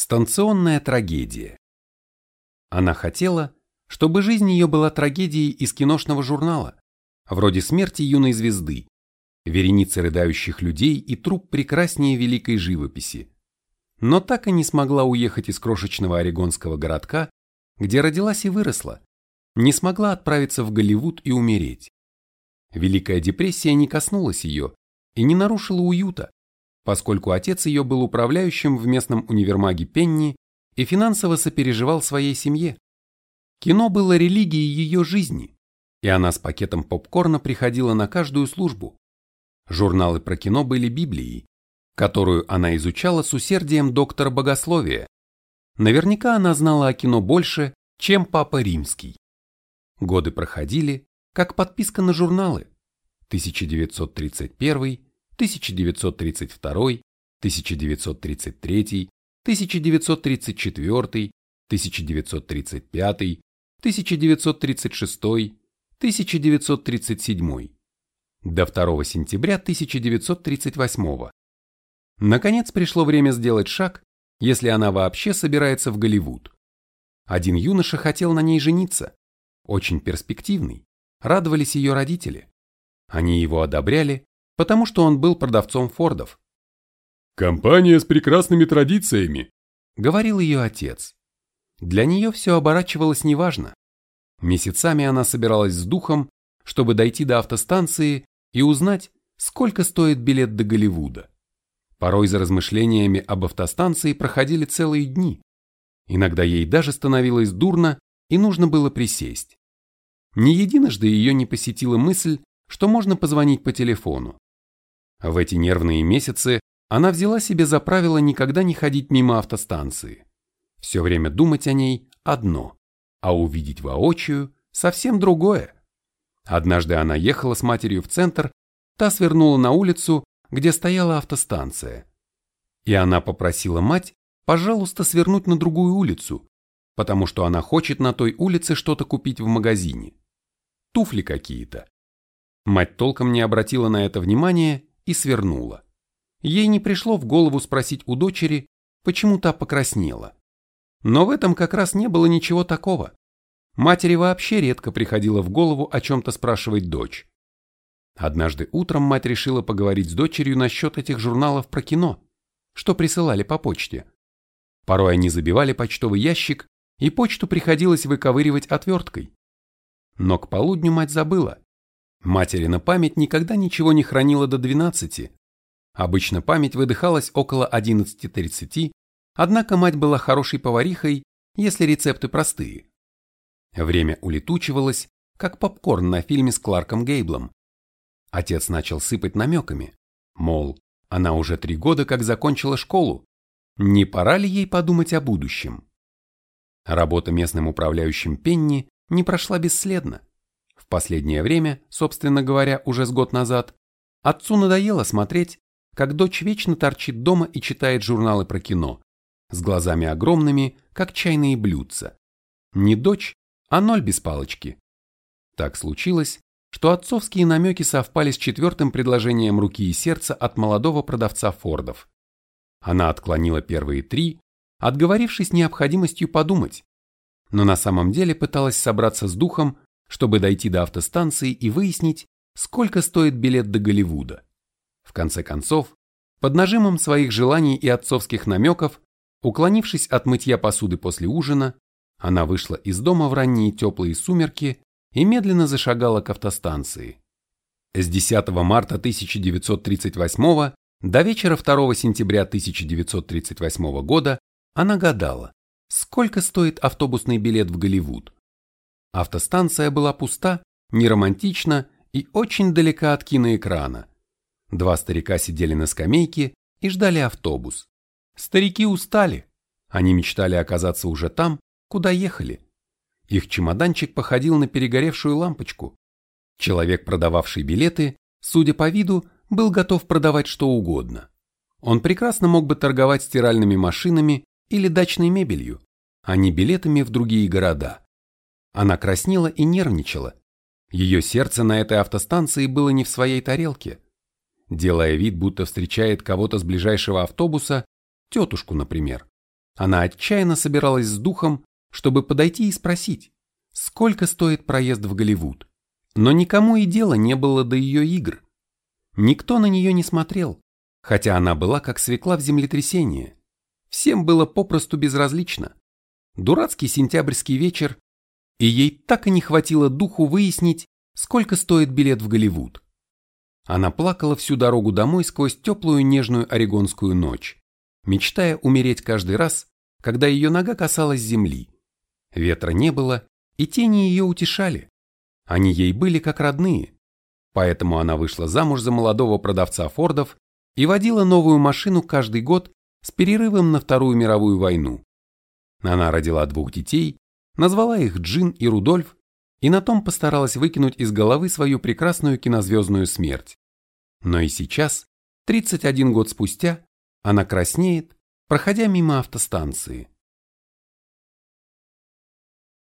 Станционная трагедия. Она хотела, чтобы жизнь ее была трагедией из киношного журнала, вроде смерти юной звезды, вереницы рыдающих людей и труп прекраснее великой живописи. Но так и не смогла уехать из крошечного орегонского городка, где родилась и выросла, не смогла отправиться в Голливуд и умереть. Великая депрессия не коснулась ее и не нарушила уюта, поскольку отец ее был управляющим в местном универмаге Пенни и финансово сопереживал своей семье. Кино было религией ее жизни, и она с пакетом попкорна приходила на каждую службу. Журналы про кино были Библией, которую она изучала с усердием доктора богословия. Наверняка она знала о кино больше, чем Папа Римский. Годы проходили, как подписка на журналы. 1931, 1932, 1933, 1934, 1935, 1936, 1937 до 2 сентября 1938. Наконец пришло время сделать шаг, если она вообще собирается в Голливуд. Один юноша хотел на ней жениться, очень перспективный, радовались ее родители. Они его одобряли, потому что он был продавцом Фордов. «Компания с прекрасными традициями», — говорил ее отец. Для нее все оборачивалось неважно. Месяцами она собиралась с духом, чтобы дойти до автостанции и узнать, сколько стоит билет до Голливуда. Порой за размышлениями об автостанции проходили целые дни. Иногда ей даже становилось дурно и нужно было присесть. Не единожды ее не посетила мысль, что можно позвонить по телефону. В эти нервные месяцы она взяла себе за правило никогда не ходить мимо автостанции. Все время думать о ней одно, а увидеть воочию совсем другое. Однажды она ехала с матерью в центр, та свернула на улицу, где стояла автостанция. И она попросила мать, пожалуйста, свернуть на другую улицу, потому что она хочет на той улице что-то купить в магазине. Туфли какие-то. Мать толком не обратила на это внимания и свернула. Ей не пришло в голову спросить у дочери, почему та покраснела. Но в этом как раз не было ничего такого. Матери вообще редко приходило в голову о чем-то спрашивать дочь. Однажды утром мать решила поговорить с дочерью насчет этих журналов про кино, что присылали по почте. Порой они забивали почтовый ящик, и почту приходилось выковыривать отверткой. Но к полудню мать забыла, Материна память никогда ничего не хранила до 12. Обычно память выдыхалась около 11.30, однако мать была хорошей поварихой, если рецепты простые. Время улетучивалось, как попкорн на фильме с Кларком Гейблом. Отец начал сыпать намеками, мол, она уже три года как закончила школу, не пора ли ей подумать о будущем? Работа местным управляющим Пенни не прошла бесследно последнее время, собственно говоря, уже с год назад, отцу надоело смотреть, как дочь вечно торчит дома и читает журналы про кино, с глазами огромными, как чайные блюдца. Не дочь, а ноль без палочки. Так случилось, что отцовские намеки совпали с четвертым предложением руки и сердца от молодого продавца Фордов. Она отклонила первые три, отговорившись необходимостью подумать, но на самом деле пыталась собраться с духом чтобы дойти до автостанции и выяснить, сколько стоит билет до Голливуда. В конце концов, под нажимом своих желаний и отцовских намеков, уклонившись от мытья посуды после ужина, она вышла из дома в ранние теплые сумерки и медленно зашагала к автостанции. С 10 марта 1938 до вечера 2 сентября 1938 года она гадала, сколько стоит автобусный билет в Голливуд. Автостанция была пуста, неромантична и очень далека от киноэкрана. Два старика сидели на скамейке и ждали автобус. Старики устали. Они мечтали оказаться уже там, куда ехали. Их чемоданчик походил на перегоревшую лампочку. Человек, продававший билеты, судя по виду, был готов продавать что угодно. Он прекрасно мог бы торговать стиральными машинами или дачной мебелью, а не билетами в другие города. Она краснела и нервничала. Ее сердце на этой автостанции было не в своей тарелке. Делая вид, будто встречает кого-то с ближайшего автобуса, тетушку, например, Она отчаянно собиралась с духом, чтобы подойти и спросить, сколько стоит проезд в Голливуд. Но никому и дела не было до ее игр. Никто на нее не смотрел, хотя она была как свекла в землетрясении. Всем было попросту безразлично. Дурацкий сентябрьский вечер, и ей так и не хватило духу выяснить, сколько стоит билет в Голливуд. Она плакала всю дорогу домой сквозь теплую нежную орегонскую ночь, мечтая умереть каждый раз, когда ее нога касалась земли. Ветра не было, и тени ее утешали. Они ей были как родные. Поэтому она вышла замуж за молодого продавца Фордов и водила новую машину каждый год с перерывом на Вторую мировую войну. Она родила двух детей, назвала их Джин и Рудольф, и на том постаралась выкинуть из головы свою прекрасную кинозвездную смерть. Но и сейчас, 31 год спустя, она краснеет, проходя мимо автостанции.